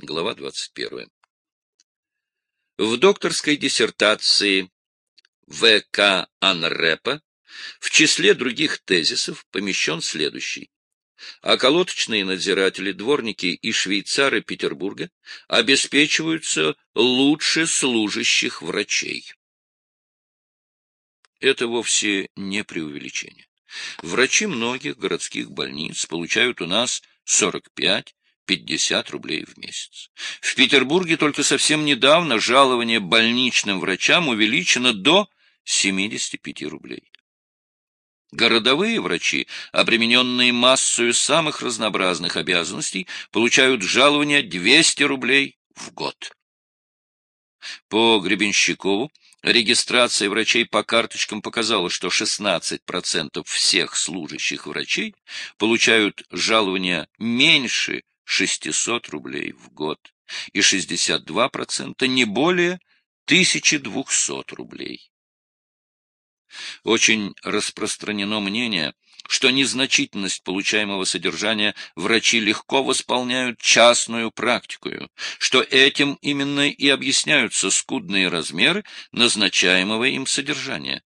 Глава 21. В докторской диссертации В.К. Анрепа в числе других тезисов помещен следующий. Околоточные надзиратели, дворники и швейцары Петербурга обеспечиваются лучше служащих врачей. Это вовсе не преувеличение. Врачи многих городских больниц получают у нас 45 50 рублей в месяц. В Петербурге только совсем недавно жалование больничным врачам увеличено до 75 рублей. Городовые врачи, обремененные массою самых разнообразных обязанностей, получают жалование 200 рублей в год. По Гребенщикову регистрация врачей по карточкам показала, что 16% всех служащих врачей получают жалования меньше 600 рублей в год и 62% не более 1200 рублей. Очень распространено мнение, что незначительность получаемого содержания врачи легко восполняют частную практикую, что этим именно и объясняются скудные размеры назначаемого им содержания.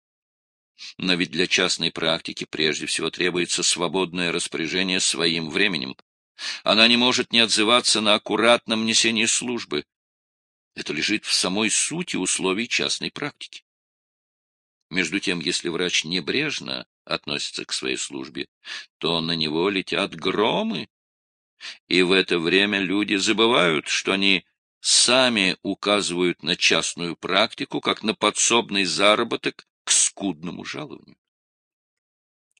Но ведь для частной практики прежде всего требуется свободное распоряжение своим временем. Она не может не отзываться на аккуратном несении службы. Это лежит в самой сути условий частной практики. Между тем, если врач небрежно относится к своей службе, то на него летят громы. И в это время люди забывают, что они сами указывают на частную практику, как на подсобный заработок к скудному жалованию.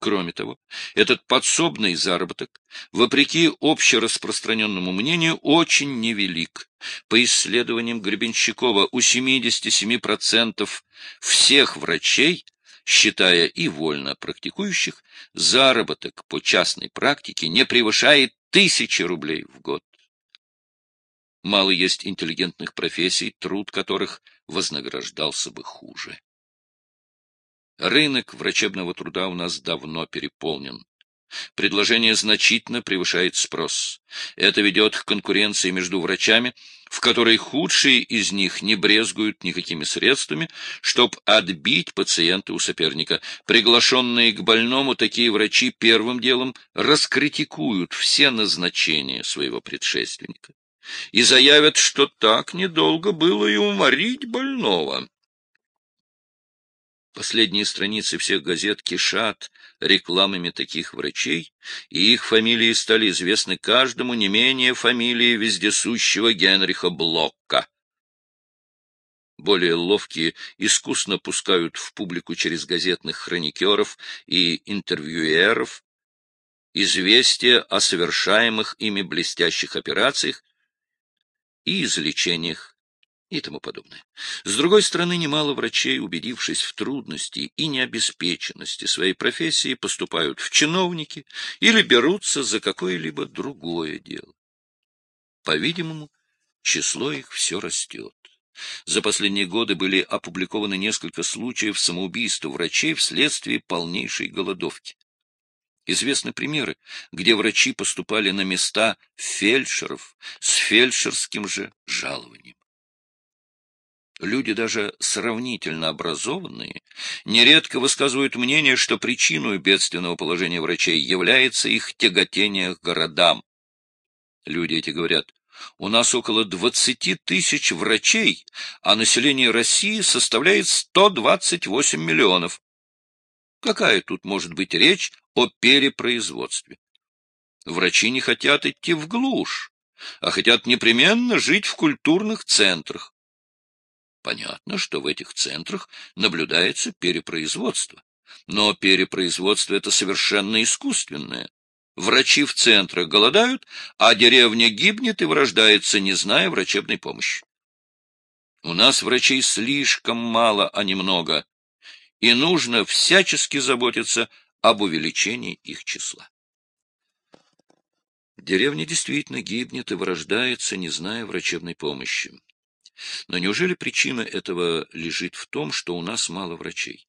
Кроме того, этот подсобный заработок, вопреки общераспространенному мнению, очень невелик. По исследованиям Гребенщикова, у 77% всех врачей, считая и вольно практикующих, заработок по частной практике не превышает тысячи рублей в год. Мало есть интеллигентных профессий, труд которых вознаграждался бы хуже. Рынок врачебного труда у нас давно переполнен. Предложение значительно превышает спрос. Это ведет к конкуренции между врачами, в которой худшие из них не брезгуют никакими средствами, чтобы отбить пациента у соперника. Приглашенные к больному такие врачи первым делом раскритикуют все назначения своего предшественника и заявят, что так недолго было и уморить больного. Последние страницы всех газет кишат рекламами таких врачей, и их фамилии стали известны каждому не менее фамилии вездесущего Генриха Блокка. Более ловкие искусно пускают в публику через газетных хроникеров и интервьюеров известия о совершаемых ими блестящих операциях и излечениях и тому подобное. С другой стороны, немало врачей, убедившись в трудности и необеспеченности своей профессии, поступают в чиновники или берутся за какое-либо другое дело. По-видимому, число их все растет. За последние годы были опубликованы несколько случаев самоубийства врачей вследствие полнейшей голодовки. Известны примеры, где врачи поступали на места фельдшеров с фельдшерским же жалованием. Люди даже сравнительно образованные нередко высказывают мнение, что причиной бедственного положения врачей является их тяготение к городам. Люди эти говорят, у нас около 20 тысяч врачей, а население России составляет 128 миллионов. Какая тут может быть речь о перепроизводстве? Врачи не хотят идти в глушь, а хотят непременно жить в культурных центрах. Понятно, что в этих центрах наблюдается перепроизводство. Но перепроизводство это совершенно искусственное. Врачи в центрах голодают, а деревня гибнет и вырождается, не зная врачебной помощи. У нас врачей слишком мало, а не много, и нужно всячески заботиться об увеличении их числа. Деревня действительно гибнет и вырождается, не зная врачебной помощи. Но неужели причина этого лежит в том, что у нас мало врачей?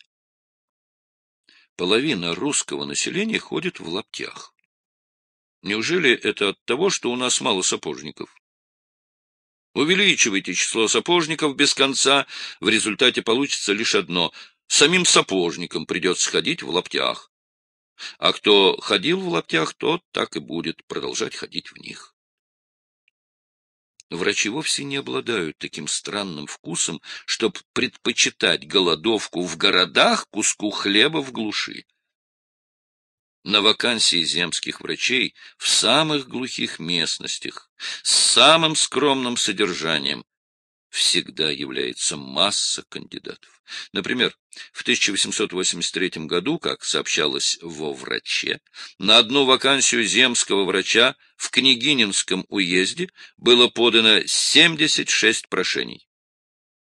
Половина русского населения ходит в лаптях. Неужели это от того, что у нас мало сапожников? Увеличивайте число сапожников без конца, в результате получится лишь одно — самим сапожникам придется ходить в лаптях. А кто ходил в лаптях, тот так и будет продолжать ходить в них. Врачи вовсе не обладают таким странным вкусом, чтобы предпочитать голодовку в городах куску хлеба в глуши. На вакансии земских врачей в самых глухих местностях, с самым скромным содержанием, всегда является масса кандидатов. Например, в 1883 году, как сообщалось во «Враче», на одну вакансию земского врача в Княгининском уезде было подано 76 прошений.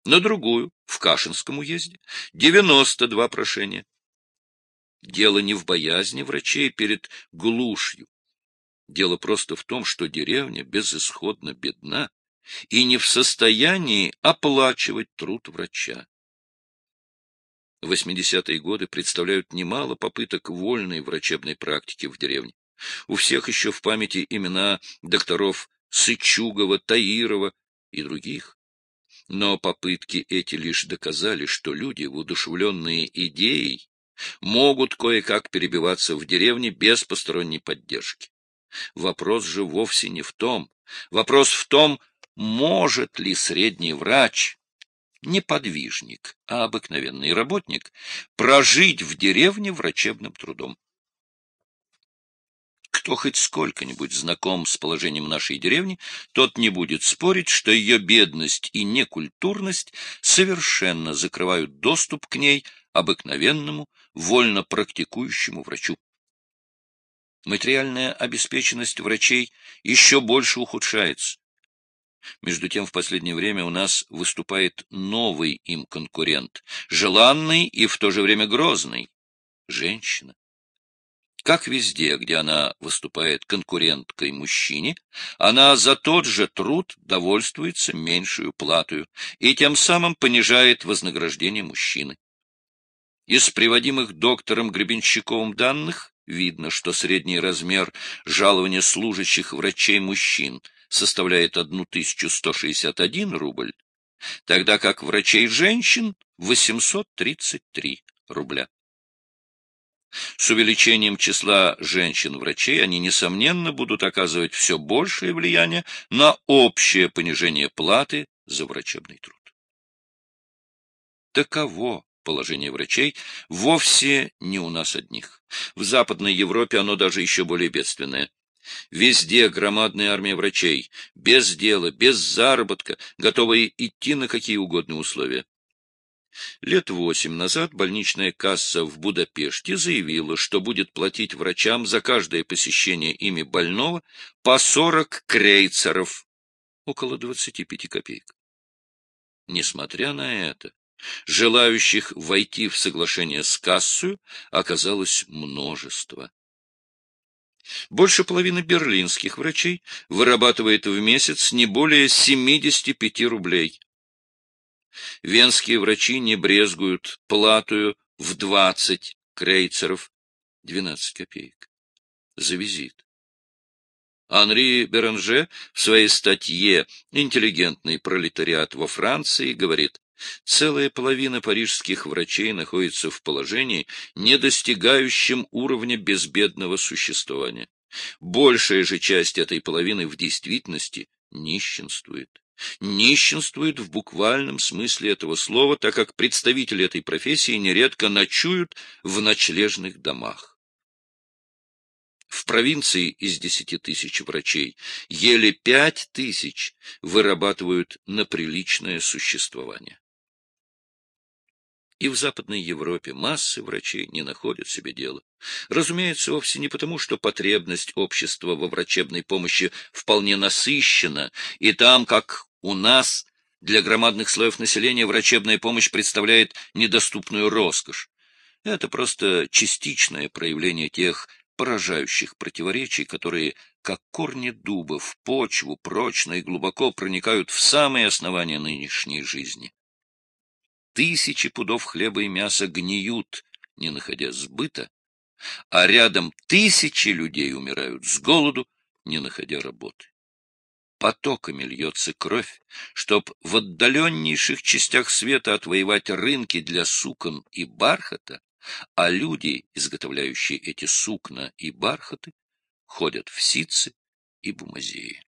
На другую, в Кашинском уезде, 92 прошения. Дело не в боязни врачей перед глушью. Дело просто в том, что деревня безысходно бедна и не в состоянии оплачивать труд врача. 80-е годы представляют немало попыток вольной врачебной практики в деревне. У всех еще в памяти имена докторов Сычугова, Таирова и других. Но попытки эти лишь доказали, что люди, воодушевленные идеей, могут кое-как перебиваться в деревне без посторонней поддержки. Вопрос же вовсе не в том. Вопрос в том, может ли средний врач, не подвижник, а обыкновенный работник, прожить в деревне врачебным трудом. Кто хоть сколько-нибудь знаком с положением нашей деревни, тот не будет спорить, что ее бедность и некультурность совершенно закрывают доступ к ней обыкновенному, вольно практикующему врачу. Материальная обеспеченность врачей еще больше ухудшается. Между тем, в последнее время у нас выступает новый им конкурент, желанный и в то же время грозный — женщина. Как везде, где она выступает конкуренткой мужчине, она за тот же труд довольствуется меньшую платою и тем самым понижает вознаграждение мужчины. Из приводимых доктором Гребенщиковым данных видно, что средний размер жалования служащих врачей мужчин составляет 1161 рубль, тогда как врачей женщин 833 рубля. С увеличением числа женщин-врачей они, несомненно, будут оказывать все большее влияние на общее понижение платы за врачебный труд. Таково положение врачей вовсе не у нас одних. В Западной Европе оно даже еще более бедственное. Везде громадная армия врачей, без дела, без заработка, готовые идти на какие угодно условия. Лет восемь назад больничная касса в Будапеште заявила, что будет платить врачам за каждое посещение ими больного по 40 крейцеров, около 25 копеек. Несмотря на это, желающих войти в соглашение с кассой оказалось множество. Больше половины берлинских врачей вырабатывает в месяц не более 75 рублей. Венские врачи не брезгуют платую в 20 крейцеров, 12 копеек, за визит. Анри Беранже в своей статье «Интеллигентный пролетариат во Франции» говорит, Целая половина парижских врачей находится в положении, не достигающем уровня безбедного существования. Большая же часть этой половины в действительности нищенствует. Нищенствует в буквальном смысле этого слова, так как представители этой профессии нередко ночуют в ночлежных домах. В провинции из десяти тысяч врачей еле пять тысяч вырабатывают на приличное существование. И в Западной Европе массы врачей не находят себе дела. Разумеется, вовсе не потому, что потребность общества во врачебной помощи вполне насыщена, и там, как у нас, для громадных слоев населения врачебная помощь представляет недоступную роскошь. Это просто частичное проявление тех поражающих противоречий, которые, как корни дуба, в почву прочно и глубоко проникают в самые основания нынешней жизни. Тысячи пудов хлеба и мяса гниют, не находя сбыта, а рядом тысячи людей умирают с голоду, не находя работы. потоками льется кровь, чтоб в отдаленнейших частях света отвоевать рынки для сукон и бархата, а люди, изготовляющие эти сукна и бархаты, ходят в ситцы и бумазеи.